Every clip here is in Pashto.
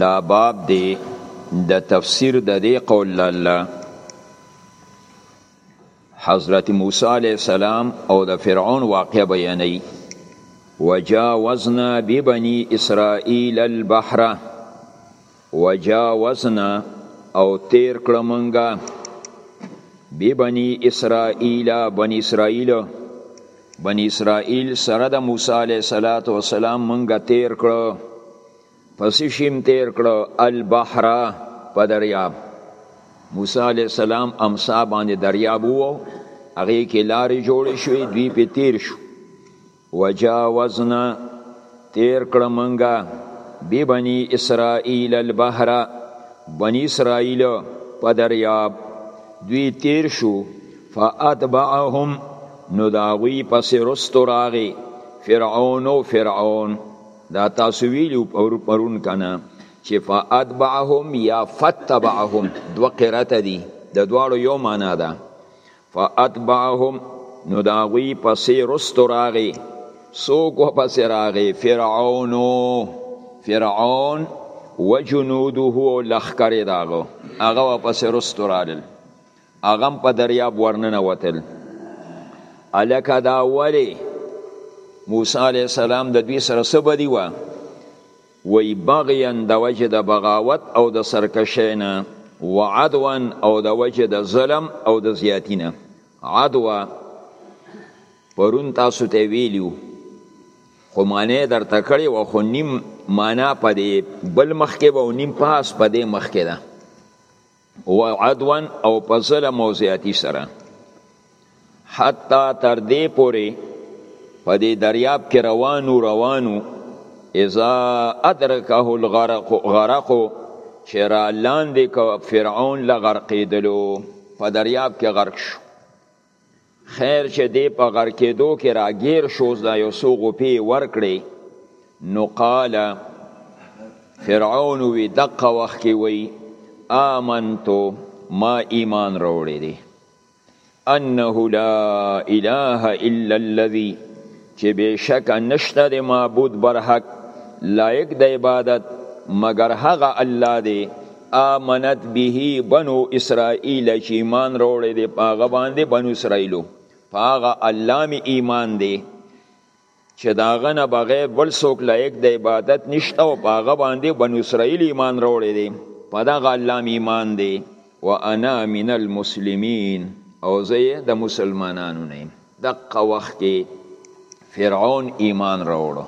دا باب دی د تفسیر د دې قول الله حضرت موسی علیه السلام او د فرعون واقع بیانوي وجاوزنا ببني اسرائیل البحر وجاوزنا او تیر کړه مونږه ببني اسرائیل بني اسرائیل بنی اسرائیل سره د موسی علیه الصلاۃ والسلام مونږه تیر کړو پس شیم تیر کړو البحر په دریاب موسی علیه السلام امسا باندې دریاب وو هغه کې لارې جوړې شوې دوی په تیر شو وجاوزنا تیر کړه مونږه بی بنی اسرائیل البحر بنی اسرائیل په دریاب دوی تیر شو فاتبعهم نو دا غوی پس رستو راغی فرعون و فرعون دا تاسو ویلو پرون کنه چې فاتبعهم یا فتبعهم دو قرات دی د دواړو یو معنا ده فاتبعهم نو دا غوی پسې رستو راغی سوک و پسې راغی فرعونو فرعون و جنوده و لخکر داغو اغا و پسې رستو راغل اغم په دریاب ورننه وتل الکه دا ولی موسی علیه السلام د دوی سره سبدی و وي بغيا د وجې د بغاوت او د سرکشۍ نه وعدوا او د وجې د ظلم او د زیاتی نه عدوا پرون تاسو ته ویلیو خو معنی درته کړی و خو نیم معنا په دې بل مخ کې و او نیم پاس په دې مخ کې ده و عدوا او په ظلم او زیاتی سره حتی تر دې پورې په دې دریاب کې روانو روانو اذا ادرکه الغرق غرق چې را لاندې کو فرعون لغرقېدلو په دریاب کې غرق شو خیر چې دی په غر کېدو کې راګیر شو دا یو څو غوپې ورکړې نو قال فرعون وی دقه وخت کې وی آمنتو ما ایمان راوړی دی انه لا اله الا الذي چې بېشکه نشته د معبود برحق لایق د عبادت مګر هغه الله دی آمنت به بنو اسرائیل چې ایمان راوړی دی په هغه باندې بنو اسرائیلو په هغه الله مې ایمان دی چې د هغه نه بغیر بل څوک لایق د عبادت نشته او په هغه باندې بنو اسرائیل ایمان راوړی دی په دغه الله مې ایمان دی و انا من المسلمین او زه د مسلمانانو نه دقه وخت کې فرعون ایمان راوړو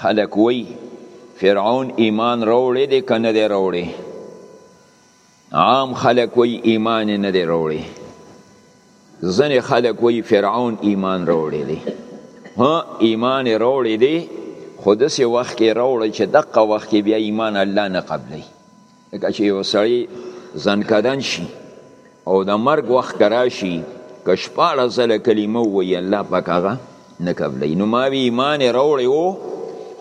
خلک وی فرعون ایمان راوړی دی که نه دی راوړی عام خلک وی ایمان نه دی راوړی ځینې خلک وی فرعون ایمان راوړی دی ها ایمان راوړی دی خو داسې وخت کې راوړی چې دقه وخت کې بیا ایمان الله نه قبلی لکه چې یو سړی ځنکدن شي او د مرګ وخت که راشي که شپاړس ځله کلمه ووایي الله پاک هغه نه قبلوي نو ما وي ایمان یې راوړی و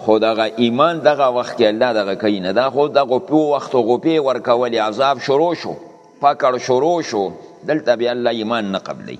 خو دغه ایمان دغه وخت کې الله دغه کوي نه دا خو دغه په وخت غوپې ورکولې عذاب شروع شو پکړ شروع شو دلته بیا الله ایمان نه قبلوي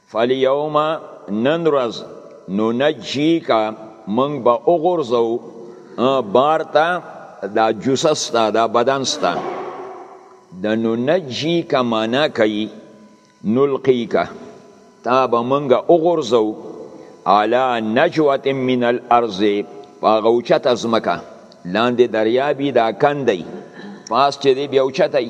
فالیوم نن ورځ ننجیک موږ به وغورځو بارته دا جوسه ستا دا بدن ستا د ننجیک معنا کوي نلقیک تا به موږ وغورځو علا نجوت من الارض هغه اوچته ځمکه لاندې دریابي دا کندی پاس چې دی بیا اوچتی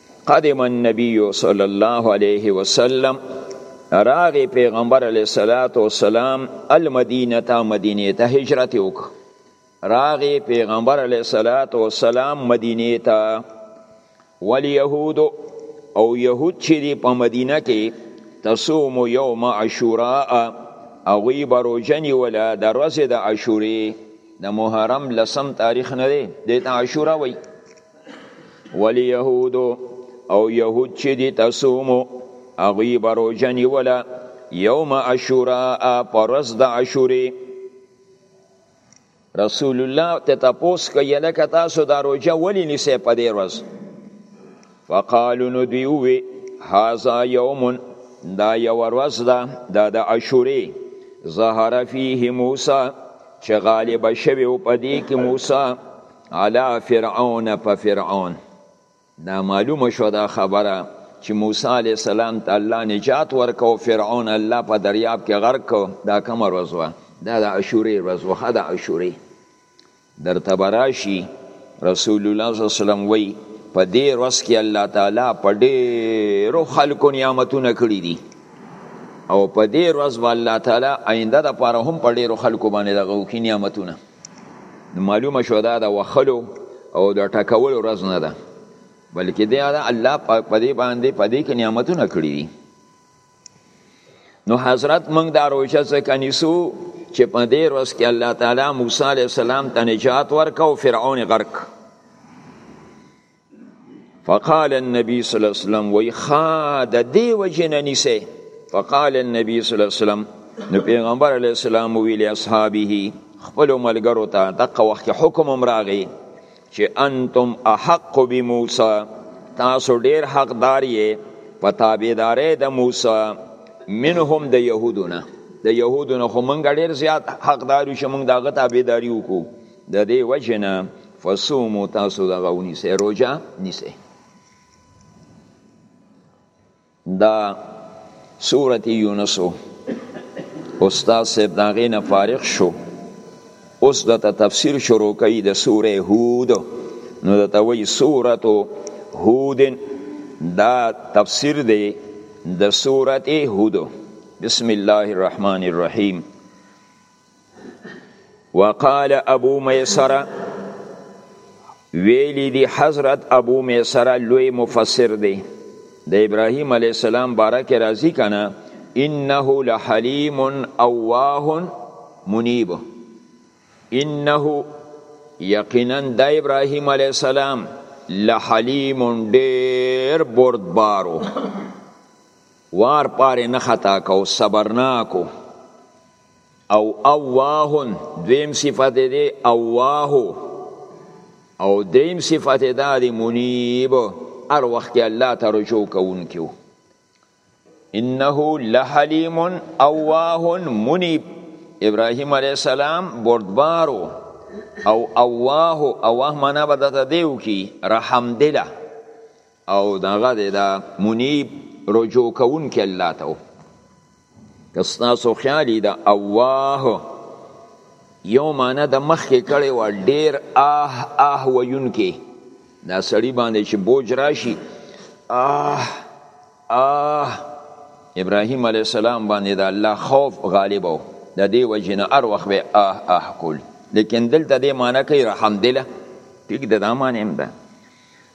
قدم النبی صلی الله علیه وسلم راغی پیغمبر علیه الصلاۃ والسلام المدینه تا مدینه ته هجرت وک راغی پیغمبر علیه الصلاۃ والسلام مدینه ته والیهود او یهود چې دی په مدینه کې تصوم یوم عاشوراء او وی بروجنی ولا د ورځې د عاشورې د محرم لسم تاریخ نه دی د عاشورا وی وليهود او يهود چې دي تصومو هغوی به روژه نیوله یوم عاشورا په ورځ د عاشورې رسول الله ته تپوس کوي لکه تاسو دا روژه ولې نیسئ په دې ورځ فقالو نو دوی ووي هذا یوم دا یو ورځ ده دا د عاشورې ظهر فيه موسی چې غالب شوی او پدې کې موسی علی فرعون په فرعون دا معلومه شو دا خبره چې موسی علی السلام ته الله نجات ورکو فرعون الله په دریاب کې غرق کو دا کوم ورځ وه دا د عاشورې ورځ وه د عاشورې درته به راشي رسول الله صلی الله علیه وسلم وایي په دې ورځ کې الله تعالی په ډېرو خلکو نعمتونه کړي دي او په دې ورځ به الله تعالی آینده دپاره هم په ډېرو خلکو باندې دغه وکړي نعمتونه معلومه شو دا د وخلو او د ټکولو ورځ نه ده بلکې دا د الله په دې باندې په دې کې نعمتونه کړي دي نو حضرت موږ دا روژه ځکه نیسو چې په دې ورځ کې الله تعالی موسی علیه السلام ته نجات ورکړ او فرعون غرق فقال النبي صلی الله علیه وسلم وی خا د دی وجنه نیسه فقال النبي صلی الله علیه وسلم نو پیغمبر علیه السلام ویل اصحابه خپل ملګرو ته دغه وخت حکم امراغي چې انتم احق بموسی تاسو ډیر حقدار یې په تابعداري د موسی منهم د يهودونه د يهودونه خو مونږ ډیر زیات حقدار یو چې مونږ دغه تابعداري وکړو د دې وجه نه فصومو تاسو دغه ونیسئ روژه نیسئ دا سورت یونسو استاد صاحب د هغې نه فارغ شو اوس دته تفسیر شروع کوي د سورې هود نو دته وایي سورت هود دا تفسیر دی د سورت هود بسم الله الرحمن الرحیم وقال ابو میسره ویلی دی حضرت ابو میسره لوی مفسر دی د ابراهیم علی السلام بارک راضی کنه انه لحلیم اواه منیب انه یقینا د ابراهیم علی السلام لحلیم ډیر بردبارو وار پاره نه خطا کو صبرناکو او اواه دویم صفت دی اواه او دریم صفت دا دی منیب هر وخت کې الله ته رجوع کوونکی و انه لحلیم اواه منیب ابراهیم علیه السلام بردبارو او اواه اواه معنا به دته دیو کی رحم دله او دغه د منیب رجوع کوونکی الله ته که ستاسو خیال وي د اواه یو معنی د مخکې کړی و ډېر آه آه ویونکی دا سړي باندې چې بوج راشي آه آه ابراهیم علیه السلام باندې د الله خوف غالب و د دې وجې نه هر وخت به آه آه کول لیکن دلته دې معنی کوي رحمدله ټیک د دا معنی هم ده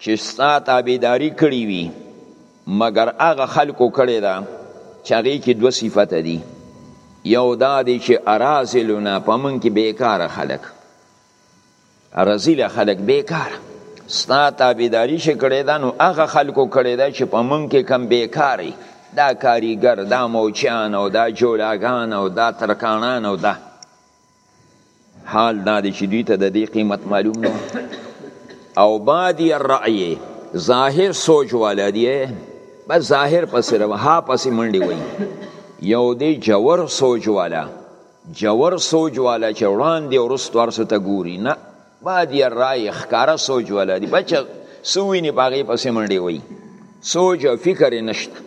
چې ستا تابعداري کړې وي مګر هغه خلکو کړې ده چې هغې کې دوه صفته دي یو دا دی چې ارازلونه په موږ کې بیکاره خلک ارازله خلک بیکاره ستا تابعداري چې کړې ده نو هغه خلکو کړې ده چې په موږ کې کم بیکاري دا کاریګر دا موچیان او دا جولاګان او دا ترکانان او دا حال دا دی چې دوی ته د دې قیمت معلوم نه او بادی الرأی ظاهر سوچ والا دی بس ظاهر پسې رو ها پسې منډي وای یو دی جوور سوچ والا جوور سوچ والا چې وړاندې ورست ورسو ته ګوري نه بادی الرأی ښکارا سوچ والا دی بچ سوینه باغې پسې منډي وای سوچ او فکر نشته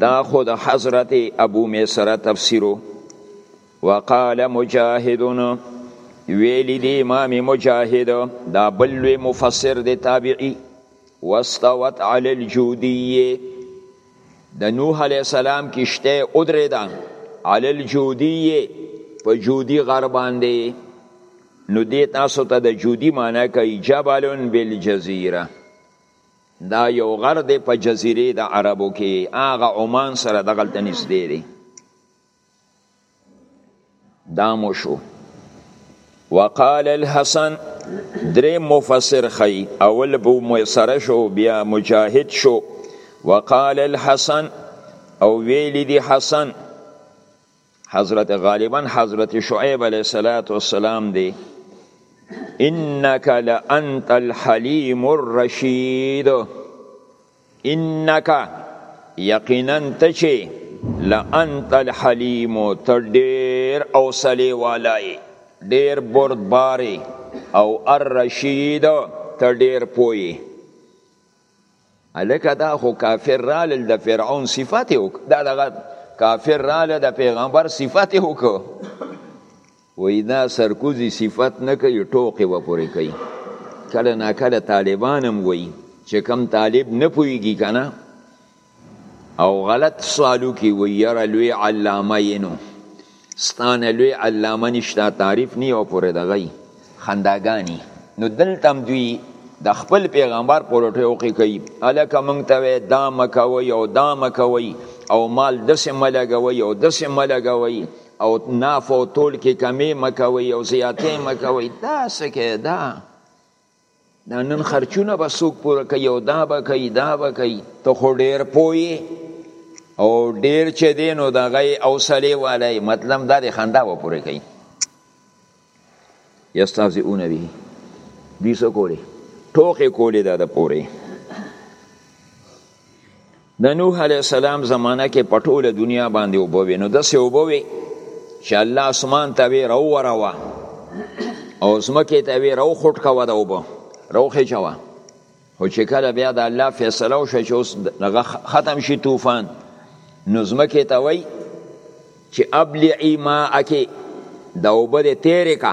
دا خو د حضرت ابو میسره تفسیرو وقال مجاهدون ویلی دی امام مجاهد دا بل لوی مفسر دی تابعی واستوت علی الجودیه د نوح علی السلام کشته ادری دا علی الجودیه په جودی غر باندې نو دې تاسو ته د جودی معنی کوي جبل بالجزیره دا یو غر دی په جزیره د عربو کې هغه عمان سره دغلته نږدې دی دا مو شو وقال الحسن درې مفسر خی اول بو میسره شو بیا مجاهد شو وقال الحسن او ویلی دی حسن حضرت غالبا حضرت شعیب علیه الصلاۃ والسلام دی انک لانت الحلیم الرشید انک یقینا ته چې لانت الحلیم ته ډیر او سلی والای ډیر بردباری او الرشید ته ډیر پوی الکه دا خو کافر رال د فرعون صفات وک دا دغه کافر رال د پیغمبر صفات وک وای دا سرکوزی صفات نه کوي ټوکې و پورې کوي کله نا کله طالبانم وای چې کم طالب نه پويږي کنه او غلط سوالو کی وی یره لوی علامه ینو ستانه لوی علامه نشتا تعریف نی او پوره دغی خنداګانی نو دلته هم دوی د خپل پیغمبر پولټه او کی کوي الکه مونږ ته دا مکوي او دا مکوي او مال د سم لګوي او د سم لګوي او ناف او تول کې کمی مکوي او زیاتې مکوي دا سکه دا دا نن خرچونه به څوک پوره کوي او دا به کوي دا به کوي ته خو ډیر پوي او ډیر چې دی نو دغه اوسلې والی مطلب دا د خندا به پوره کوي یستهزئون به دوی څه کولی ټوکې کولی دا د پورې د نوح علیه السلام زمانه کې په ټوله دنیا باندې اوبه وې نو داسې اوبه وې چې الله اسمان ته وې راووروه او ځمکې ته وې راوخوټ کوه د اوبه راوخېچوه خو چې کله بیا د الله فیصله وشوه چې اوس دغه ختم شي طوفان نو ځمکې ته وایي چې ابلعي ماءکې د اوبه دې تېرې که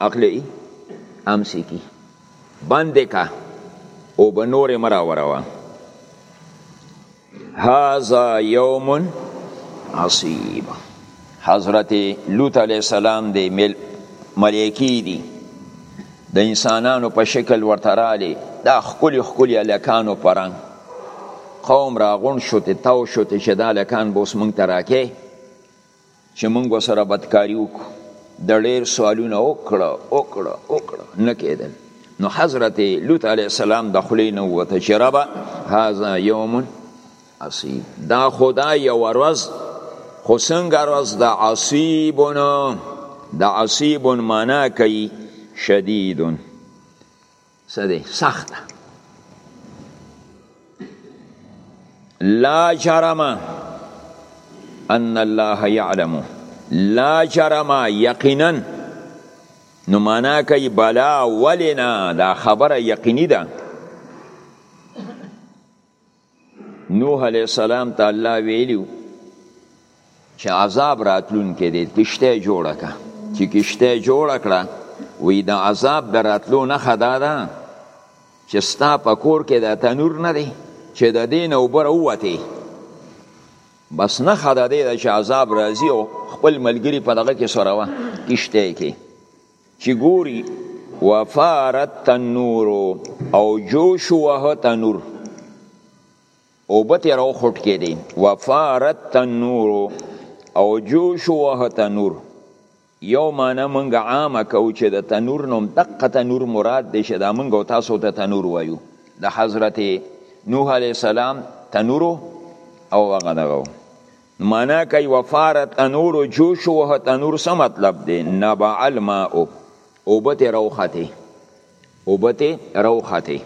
اخلی امسی کی بند کا او به نور مرا وروا هذا یوم عصیب حضرت لوط علیہ السلام دی مل ملائکی دی د انسانانو په شکل ورته رالی دا خکلی خکلی الکانو پرنګ قوم راغون شو ته تاو شو ته چې دا الکان بوس مونږ ته راکې چې موږ وسره بدکاری وکړو د ډیر سوالونه وکړه وکړه وکړه نه کېدل نو حضرت لوط علی السلام د خلی نه وته چې ربا هاذا یوم عصیب دا خدا یو ورځ خو څنګه ورځ د عصیبونه د عصیبون معنا کوي شدیدون څه دی سخت ده لا جرم ان الله يعلم لا جرم یقینا نو معنا کوي بلا ولنا دا خبره یقیني ده نوح علیه السلام ته الله ویلیو چې عذاب راتلون کې دی کشته جوړه کا چې کشته جوړه کړه وی د عذاب د راتلو نه خدا ده چې ستا په کور کې د تنور نه دی چې د دین او بر اوته بس نه خدا دی چې عذاب راځي او خپل ملګری په دغه کې سره وا کشته کې چی ګوری وفارت تنور او جوش وه تنور او بته راو خټ کې دی وفارت تنور او جوش وه تنور یو معنی مونږ عامه کو چې د تنور نوم دقه تنور مراد دی چې دا مونږ او تاسو ته تنور وایو د حضرت نوح علی السلام تنور او هغه دغه معنا کوي وفارت انور و جوش وه تنور څه مطلب دی نبع الماء اوبته روخته اوبته روخته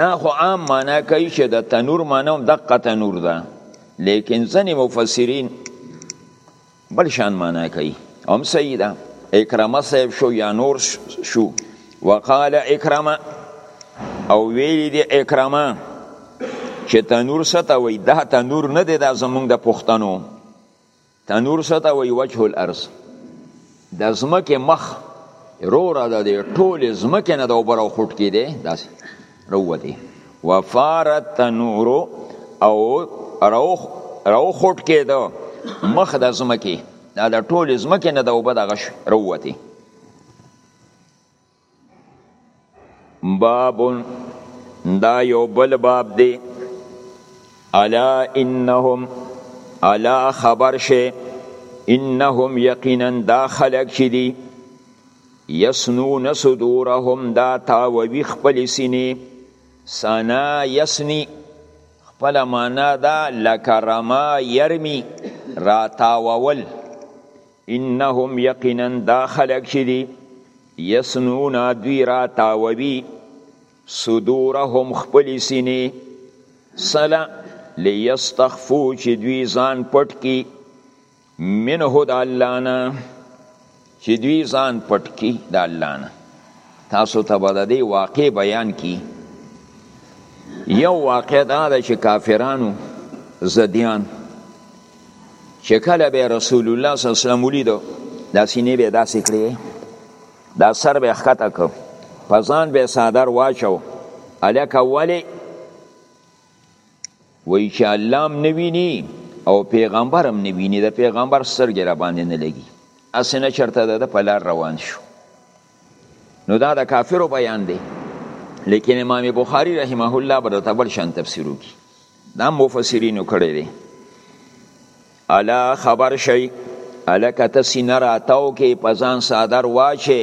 دا خو عام معنا کوي چې د تنور معنا هم دقه تنور ده لیکن ځنې مفسرین بل شان معنا کوي هم صحیح ده اکرمه صاحب شو یا نور شو وقال اکرمه او ویلی دی اکرمه چې تنور ستا وی دا تنور نه دی دا زمونږ د پښتنو تنور ستا وی وجه الارض د زمکه مخ رو را ده دی ټول زمکه نه د اوبر او خټ کې دی داسې رووته وفارت تنور او روخ روخټ کېده مخ د زمکه دا د ټول زمکه نه د وبد غش رووته باب دا یو بل باب دی الا انهم الا خبر شه انهم یقینا دا خلق شدی یسنون صدورهم دا تاووی خپل سینې سنا یسنی خپل معنا دا لکه رما یرمی را تاوول انهم یقینا دا خلق چې دي یسنون دوی را تاووی صدورهم خپل سینې سلا لیستخفو چې دوی ځان پټ کی منه د الله نه چې دوی ځان پټ کی د الله نه تاسو ته به د دې واقع بیان کی یو واقع دا ده چې کافرانو زدیان چې کله به رسول الله صلی الله علیه وسلم ولیدو دا سینې به داسې کړې دا سر به ښکته کړ په ځان به صادر واچو الکه ولی وایي چې الله هم نه ویني او پیغمبر هم نه ویني د پیغمبر سترګې را باندې نه لګي هسې نه چېرته د ده په لار روان شو نو دا د کافرو بیان دی لیکن امام بخاری رحمه الله به درته بل شان تفسیر وکړي دا مفسرینو کړی دی الا خبر شئ الکه ته سینه راتاو کې په ځان څادر واچې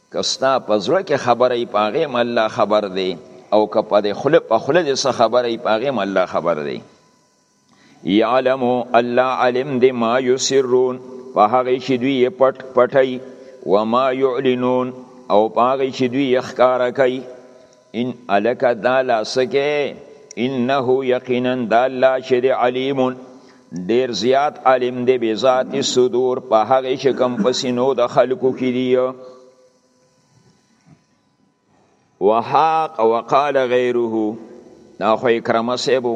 که ستا په زړه کې خبره یې په هغې هم الله خبر دی او که په دې خوله په خوله دې څه خبره یې په هغې هم الله خبر دی یعلم الله علم دی ما یسرون په هغه چې دوی یې پټ پټي و ما یعلنون او په هغه چې دوی یې ښکاره کوي ان الک دا لاسکه انه یقینا دا الله چې دی علیم ډیر زیات عالم دی به ذات صدور په هغه چې کم پسینو د خلکو کې دی وحاق وقال غیره دا خو اکرمه سیبو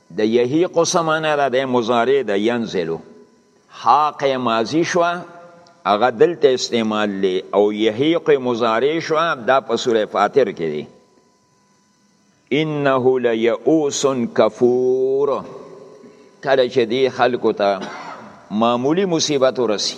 د یهیق سمانه ده د مضارع ده ینزلو حاق ماضی شو هغه دلته استعمال لی او یهیق مضارع شو دا په سوره فاطر کې دی انه لیئوس کفور کله چې دی خلکو ته معمولی مصیبت ورسی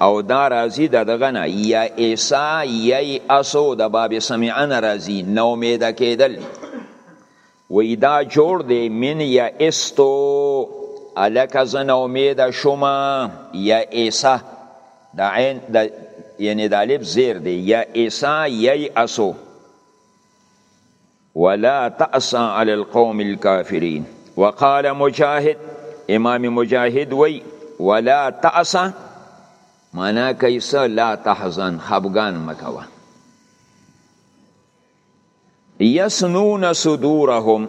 او دا راضی د دغه نه یا ایسا یی اسو د باب سمعن راضی نو امید کېدل وی دا جوړ دی من یا استو الک زن امید شما یا ایسا د عین د یعنی د الف زیر دی یا ایسا یی اسو ولا تأسى على القوم الكافرين وقال مجاهد امام مجاهد وی ولا تعصى معنا کیسه لا تحزن خفغان مکوا یسنون صدورهم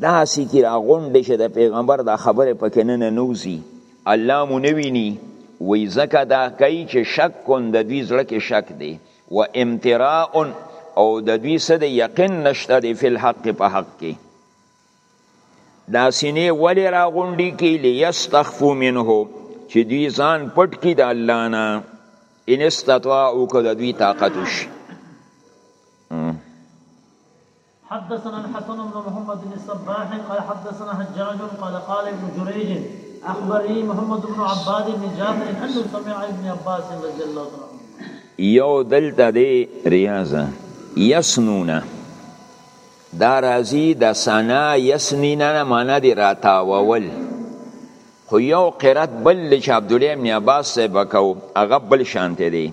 داسې کی دا غونډې چې د پیغمبر دا خبره پکې نه ننوزي الله مو نه ویني وی ځکه دا کوي چې شک کن د دوی زړه کې شک دی و امتراء او د دوی څه د یقین نشته دی فی الحق په حق کې دا سینې ولې را غونډي کې لیستخفو منه چې دوی ځان پټ کړي د الله نه ان استطاعوا که د دوی طاقت وشي حدثنا الحسن بن محمد بن الصباح قال حدثنا حجاج قال قال ابن جريج اخبرني محمد بن عباد بن جابر انه سمع ابن عباس رضي الله تعالى عنه یو دلته دی ریاضه یسنونه دا راځي د سنا یسنینا نه معنا دی راتاوول خو یو قرات بل چې عبد الله ابن عباس صاحب کو هغه بل شانته دی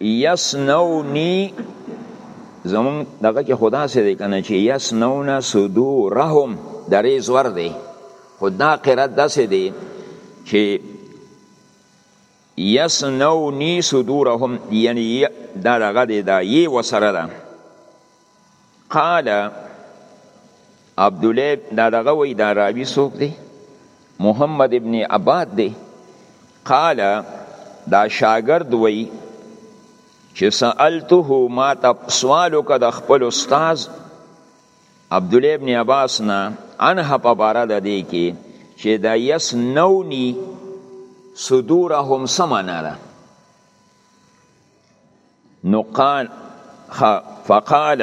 یسنونی زمون دغه کې خدا سي دی کنه چې یسنون صدورهم درې زور دی خدا قرات داسې دی چې یسنونی صدورهم یعنی دا دغه دی دا یی وسره ده قال عبدالله دا دغه وی دا راوی سوک دی محمد ابن عباد دی قال دا شاگرد وی چې سألته ما ته سوال وکړه د خپل استاد عبدالله ابن عباس نه عنه په باره د دې کې چې دا یس نونی صدورهم سمانا ده نو قال فقال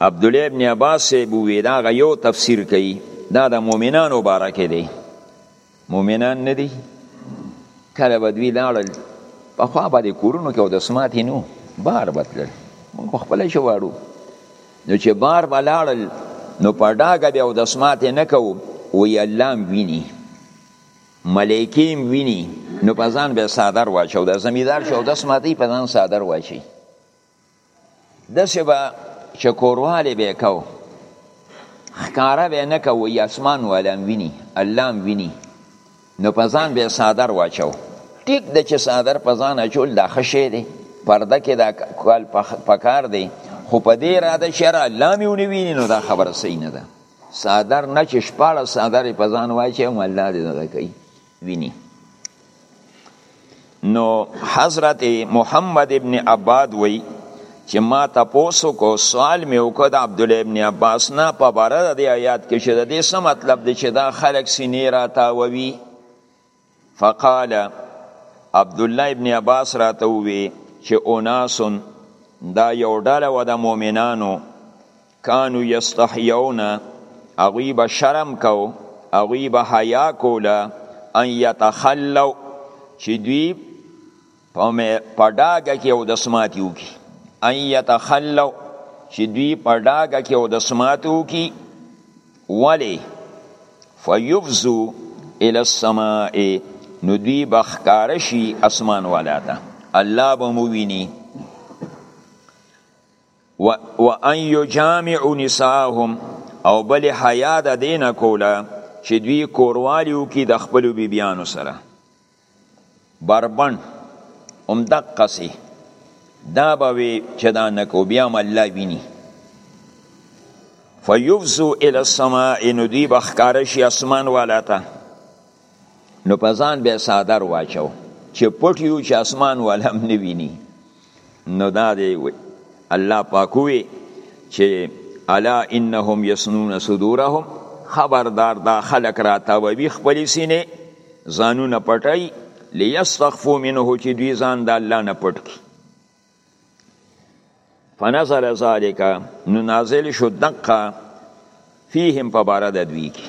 عبد الله ابن عباس بو ویدا غ یو تفسیر کوي دا د مؤمنانو بارکه دی مؤمنان نه دي کله بدوی لاړل په خوا باندې کورونو کې او د سمات نو بار بتل موږ خپل شو واړو نو چې بار بلاړل نو په ډاګه بیا او د سمات نه کو وی الله ویني ملایکی هم وینی نو په ځان به صادر واچو دا زمیدار شو داس ماته په ځان صادر واچي دسه به چې کورواله به کو خکاره به نه کوي اسمان ولم ویني الله ویني نو په ځان به صادر واچو ټیک د چې صادر په ځان اچول دا خشه دی پرده کې دا کال پکار دی خو په دې را د شرع الله میونی ویني نو دا خبره صحیح نه ده صادر نه چې شپاړس صادر په ځان واچي او الله دې دغه کوي ویني نو حضرت محمد ابن عباد وی چې ما تاسو کو سوال مې وکړ د عبد الله ابن عباس نه په بار د آیات کې چې د دې څه مطلب دی چې دا خلک سینې را تاووي فقال عبدالله ابن عباس راته ووی چې اناس دا یو ډله و د مؤمنانو کانو یستحیون هغوی به شرم کو هغوی به حیا کوله ان یتخلو چې دوی په ډاګه کې او د سماعت یو کی ان یتخلو چې دوی په ډاګه کې او د سماعت یو کی ولی فیفزو الى السماء نو دوی بخکار شي اسمان والا ته الله به مو ویني و, و ان یجامع نساهم او بل حیا د دینه کوله چې دوی کوروالیو کې د خپل بیبیانو سره بربنډ هم دقه سي دا به وي چې دا نه کو بیا هم الله ویني فیفزو الی السماء نو دوی به ښکاره شي اسمان والا ته نو په ځان به څادر واچو چې پټ یو چې اسمان والا هم نه ویني نو دا دی الله پاک وی چې الا انهم یسنون صدورهم خبردار دا خلق را تاوی خپل سینه ځانونه پټای لیستخفو منه چې دوی ځان د الله نه پټ کی فنزل ذالک نو نازل شو دقه فیهم په بار د دوی کی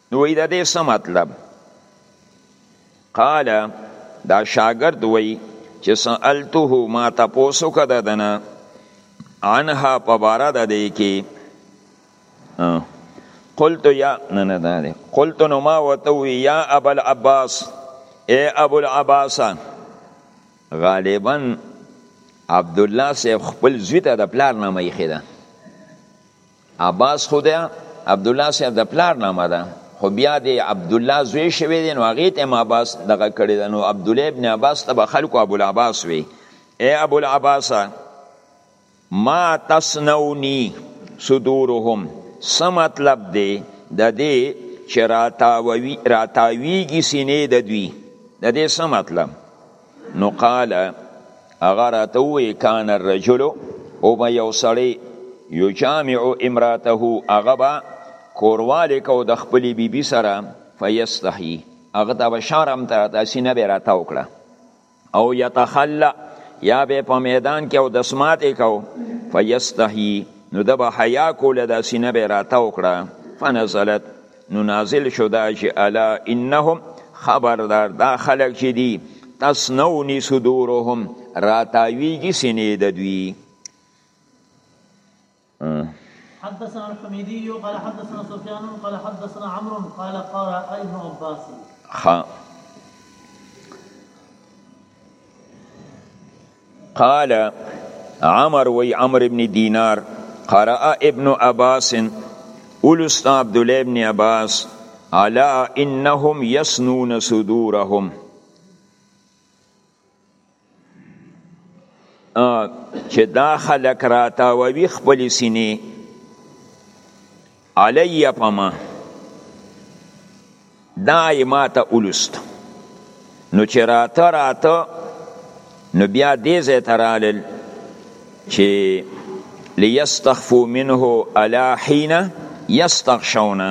نو وی د دې څه مطلب قال دا شاګرد وی چې سالته ما تاسو کده دنه عنها په بار د دې کې قلت یا نه نه دا دی قلت نو ما وته وی یا ابل عباس اے ابو العباس غالبا عبد الله سے خپل زوی ته د پلار نامه یې خېده عباس خو د عبدالله صاحب د پلار نامه ده خو بیا د عبدالله زوی شوی دی نو هغې ته هم عباس دغه کړی ده نو عبدالله ابن عباس ته به خلکو ابوالعباس وي ای ابوالعباسه ما تصنوني صدورهم څه مطلب دی د دې چې راتاویږي سینې د دوی د دې څه مطلب نو قال هغه راته ووی کان الرجل او به یو سړی یجامع امراته هغه به کوروالی کو د خپلې بیبي سره فیستحی هغه ته به شرم ته داسې نه به راته وکړه او یتخلا یا به په میدان کې او دسمات کو فیستحی نو د به حیا کوله داسې نه به راته وکړه فنزلت نو نازل شو دا چې الا انهم خبردار دا خلق چې دي تسنونی صدورهم راتاویږي سینې د دوی حدثنا الحميدي قال حدثنا سفيان قال حدثنا عمرو قال قال ابن عباس خ قال عمر وی عمر ابن دینار قرأ ابن عباس اولست عبد الله ابن عباس علا انهم یسنون صدورهم چې دا خلک راتاووي خپل سینې علی په ما دا یې ماته ولوست نو چې راته راته نو بیا دې ځای ته رالل چې لیستخفو منه الا حین یستغشون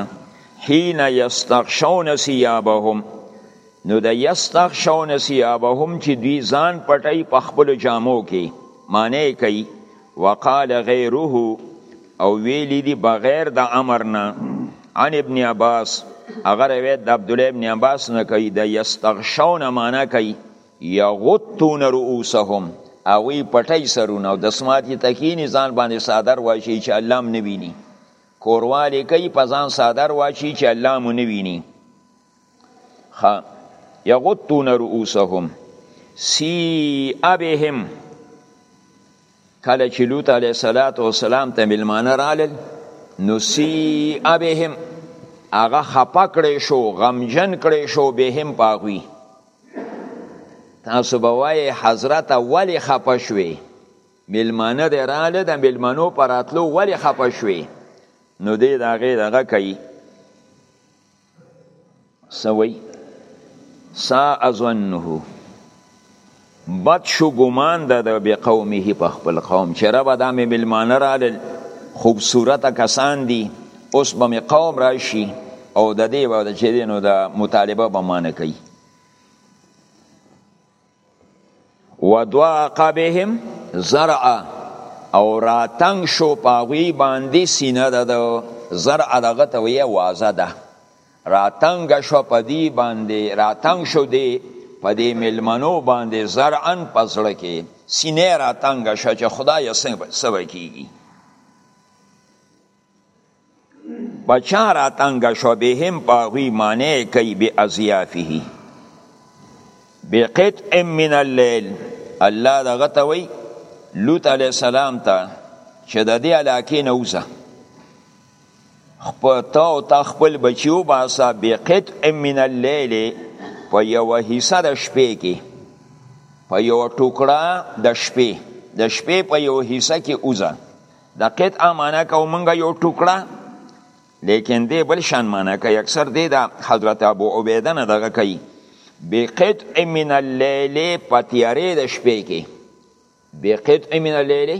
حین یستغشون ثیابهم نو د یستغشون ثیابهم چې دوی ځان پټي په خپل جامو کې معنی کوي وقال غیره او ویلی دی بغیر د امر نه عن ابن عباس هغه روایت د عبد الله ابن عباس نه کوي د یستغشون معنا کوي یغطون رؤوسهم او وی پټی سرونه او د سماتی تکینی ځان باندې صادر واشي چې الله م نویني کوروالی کوي په ځان صادر واشي چې الله م نویني خا یغطون رؤوسهم سی ابهم کله چې لوط علیه صلوات و سلام ته ملمانه رالل نو سی ابهم هغه خپه کړی شو غمجن کړی شو بهم پاغوی تاسو به وایې حضرت ولې خپه شوې ملمانه دی راله د ملمنو پر راتلو ولې خپه شوې نو دی د هغې دغه کوي سوی سا ازنه بد شو ګمان د د بقومه په خپل قوم چې رب دا مې ملمانه رالل خوبصورت کسان دي اوس به مې قوم راشي او د دې به چې دینو د مطالبه به مانه کوي وضاق بهم ذرعا او راتنګ شو پاغوی باندې سینه ده ده ذرع دغه ته وی وازه ده راتنګ شو پدی باندې راتنګ شو دی پدی ملمنو باندې ذرعا پزړه کې سینه راتنګ شو چې خدای سبا کیږي په چا را تنګ شو بهم په هغوی معنی کوي بې اضیافه بقطع من الليل الله دغه ته وی لوط علی السلام ته چې د دې علاقې نه وځه خپل تا او تا خپل بچیو باسه بقطع من الليل په یو حصہ د شپې کې په یو ټوکړه د شپې د شپې په یو حصہ کې وځه دا قطعه معنا کو مونږ یو ټوکړه لیکن دی بل شان معنا کوي اکثر دی دا حضرت ابو عبیده نه دغه کوي بقطع من الليل پتیارې د شپې کې بقطع من الليل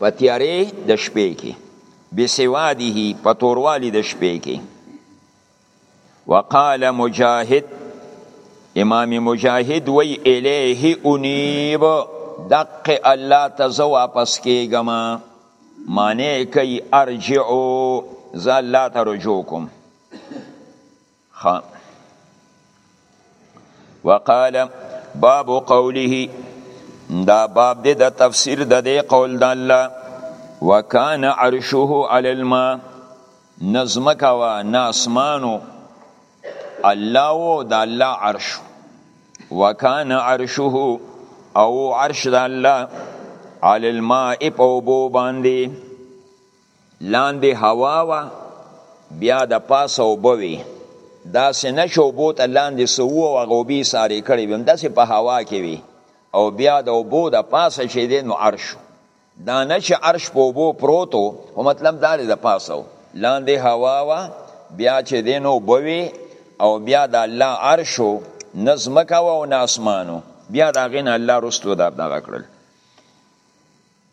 پتیارې د شپې کې بسواده پتوروالي د شپې کې وقال مجاهد امام مجاهد وی الیه انیب دق الله ته زه واپس کیږم معنی کوي ارجعو زه الله ته رجوع کوم وقال باب قوله دا باب دې د تفسیر د دې قول د الله وکان عرشه علی الماء نظمکا و ناسمانو الله و د الله عرش وکان عرشه او عرش د الله علی الماء په وبو باندې لاندې هوا وه بیا د پاسه اوبه وي داسې نه چې اوبو ته لاندې څه وو او هغه اوبه یې سارې کړې وي همداسې په هوا کې وي او بیا د اوبو د پاسه چې دی نو عرش دا نه چې عرش په اوبو پروت و خو مطلب دا دی د پاسه و لاندې هوا وه بیا چې دی نو اوبه وي او بیا د الله عرش و نه ځمکه وه او نه اسمان و بیا د هغې نه الله رستو دا دغه کړل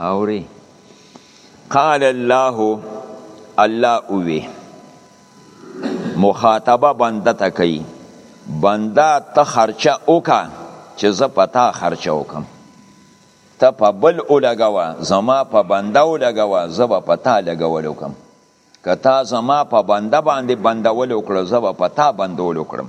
اوری قال الله الله اوی مخاطبه بنده ته کوي بنده ته خرچه وکا چې زه پتا خرچه وکم ته په بل اولګوا زما په بنده اولګوا زه به پتا لګول وکم که تا زما په بنده باندې بندول وکړه زه به پتا بندول وکړم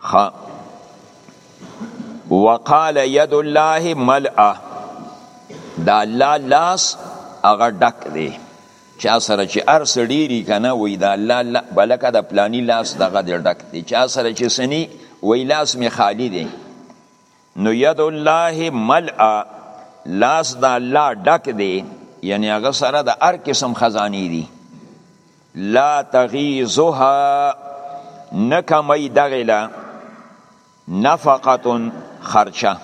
خ وقال يد الله ملأ دا الله لاس هغه ډک دی چا سره چې ارس ډیری کنه وای دا الله بلکه د پلانی لاس دغه دی ډک دی چا سره چې سنی وای لاس می خالی دی نو ید الله ملعا لاس د الله ډک دی یعنی هغه سره د هر قسم خزانی دی لا تغیزها نکمی دغلا نفقه خرچه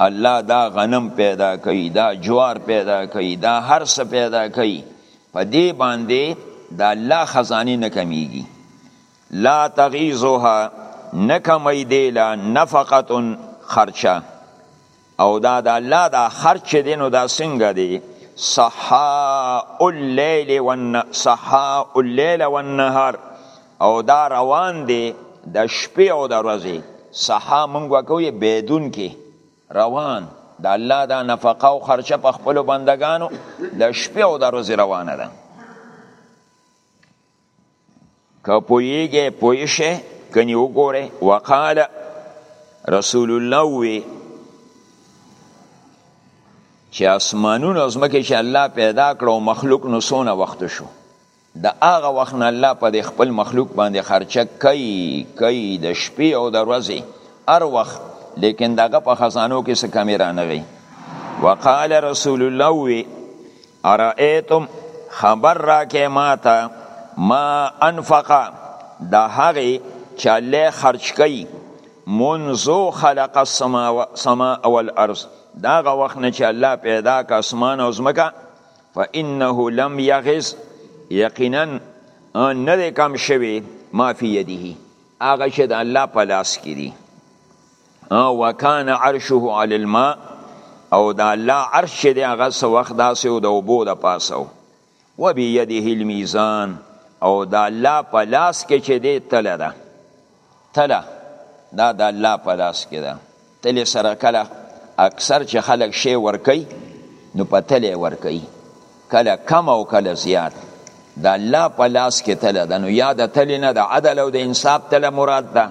الله دا غنم پیدا کوي دا جوار پیدا کوي دا هر څه پیدا کوي په دې باندې د الله خزانه نه کمیږي لا تغیزها نه کمی دی لا نفقت خرچه او دا د الله دا خرچ دی نو دا څنګه دی صحاء الليل والن صحاء الليل والنهار او دا روان دی د شپې او د ورځې صحا مونږ کوی بدون کې روان د الله دا نفقه او خرچه په خپل بندگانو د شپې او د ورځې روانه ده که پویږی پوی شه کنی وګوره وقال رسول الله وی چې اسمانونه او ځمکه چې الله پیدا کړو مخلوق نو سونه وخت شو د هغه وخت نه الله په خپل مخلوق باندې خرچه کوي کوي د شپې او د ورځې هر وخت لیکن دغه په خزانو کې څه کمی رانغی وقال رسول الله وی ارائیتم خبر را کې ماته ما انفق د هغه چې الله خرج کوي منذ خلق السماء والارض دا غ وخت نه چې الله پیدا ک اسمان او زمکه فانه لم یغز یقینا نه کم شوی ما فی یده هغه چې د الله په لاس کې دي وکان عرشه علی الماء او د الله عرش چې دی هغه څه وخت داسې او د اوبو د پاسه و بیده المیزان او د الله په لاس کې چې دی تله ده تله دا د الله په لاس کې ده تلې سره کله اکثر چې خلک شی ورکي نو په تلې ورکي کله کم او کله زیات د الله په لاس کې تله ده نو یا د تلې نه د عدل او د انصاف تله مراد ده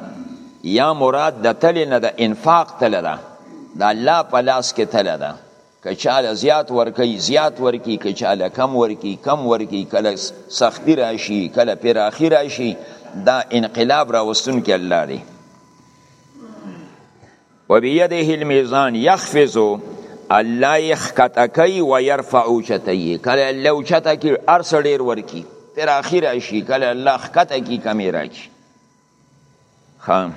یا مراد د تلې نه د انفاق تله ده د الله په لاس کې تله ده که چاله زیات ورکی زیات ورکی که چاله کم ورکی کم ورکی کله سختی راشي کله پراخی راشي دا انقلاب راوستون کې الله دی وبيده الميزان يخفض الله يخکته کوي و يرفع اوچته یې کله الله اوچته کوي هر څه ډېر ورکي تر اخره شي کله الله خکته کوي کمې راکړي ښه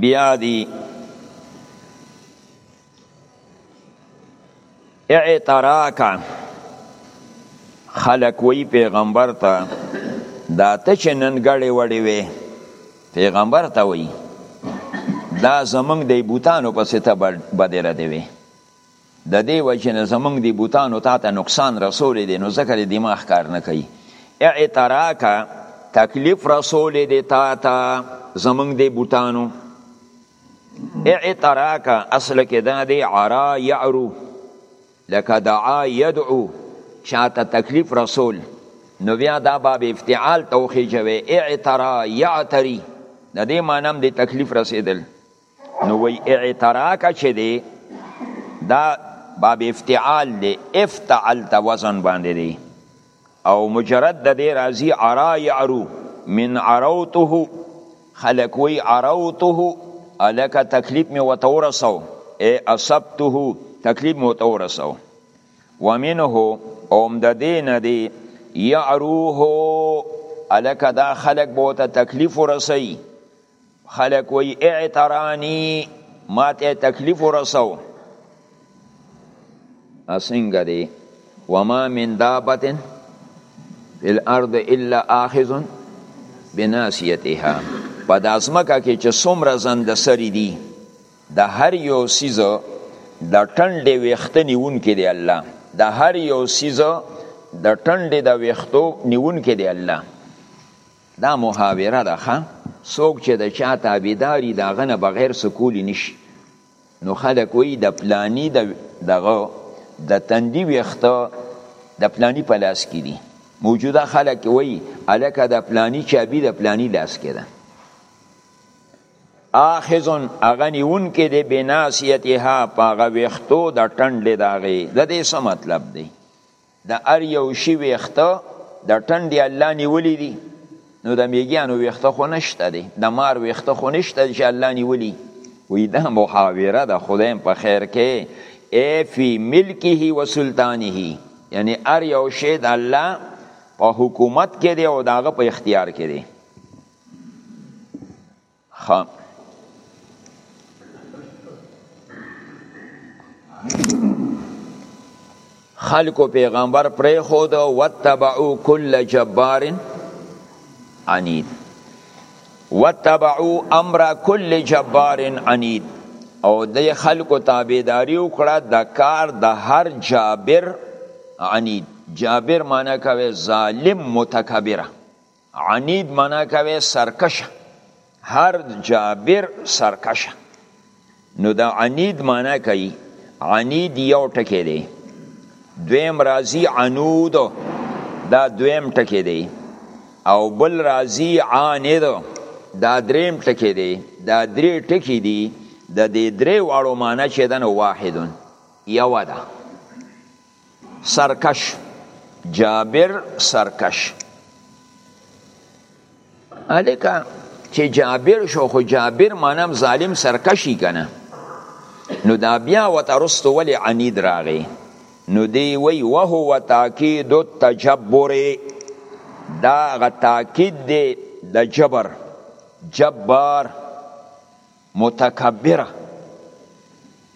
بیا دی اعتراکا خلق وی پیغمبر ته دا ته چې نن غړې وړې وې پیغمبر ته وی دا زمنګ دی بوتانو پسې ته بدره دی وی د دې وجې نه زمونږ دی بوتانو تا ته نقصان رسولی دی نو ځکه دی دماغ کار نه کوي اعتراکا تکلیف رسولی دی تا ته زمونږ دی بوتانو اعتراکا اصل کې دا دی عرا یعرو لکه دعا یدعو چاته تکلیف رسول نو بیا دا باب افتعال توخیجوي اعترا یعتری د دې معنی هم د تکلیف رسیدل نو وی اعتراک چې دی دا باب افتعال دی افتعال ته وزن باندې دی او مجرد د دې راځي عرا يعرو من عروته خلق وی عروته الک تکلیف می وتورسو ای اصبته تکلیف می وتورسو ومنه اوم د دین دی یعروه الک دا خلق بوته تکلیف ورسی خلک وی اعترانی ما ته تکلیف ورسو اسنګ دی وما من دابتن فی الارض الا آخذ بناسیتها په د ازمکه کې چې څومره زند سری دي د هر یو سیز د ټنډې ویخته نیون کې دی الله د هر یو سیز د ټنډې د ویختو نیون کې دی الله دا محاوره ده ښه څوک چې د چا تابعداري د هغه نه بغیر څه کولی نشي نو خلک وایي د پلاني د دغه د تندي ویښته د پلاني په لاس کې دي موجوده خلک وایي هلکه د پلاني چابي د پلاني لاس کې ده آخذن هغه نیونکی دی بناسیتها په هغه ویښتو د ټنډې د هغې د دې څه مطلب دی د هر یو شي ویښته د ټنډې الله نیولي دي نو د میږیانو ویښته خو نشته دی د مار ویښته خو نشته چې الله نیولي وی دا محاوره ده خدایم په خیر کې ای فی ملکه و سلطانه یعنی هر یو شی د الله په حکومت کې دی او داغه په اختیار کې دی خان خلکو پیغمبر پرې خو د وتبعو کل جبار عنید وتبعو امر کل جبار عنید او د خلکو تابعداري وکړه د کار د هر جابر عنید جابر معنی کوي ظالم متکبره عنید منا کوي سرکشه هر جابر سرکشه نو دا عنید منا کوي عنید یو ټکی دی دویم راضی عنود دا دویم ټکی دی او بل راضی عاند دا دریم ټکی دی دا درې ټکی دی د دې درې واړو معنی چې دنه واحدون یو ده سرکش جابر سرکش الکه چې جابر شو خو جابر مانم ظالم سرکشی کنه نو دا بیا وترست ولی عنید راغی نو دی وی وهو تاکید التجبر دا غ تاکید دی د جبر جبار متکبره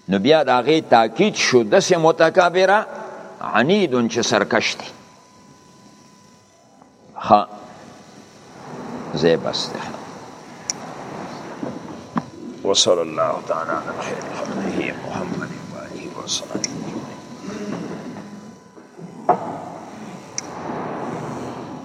نو بیا د هغې تاکید شو داسې متکبره عنیدون چې سرکش دی ښه ځای بس دی وصلی الله تعالی علی خیر خلقه محمد و آله و صحبه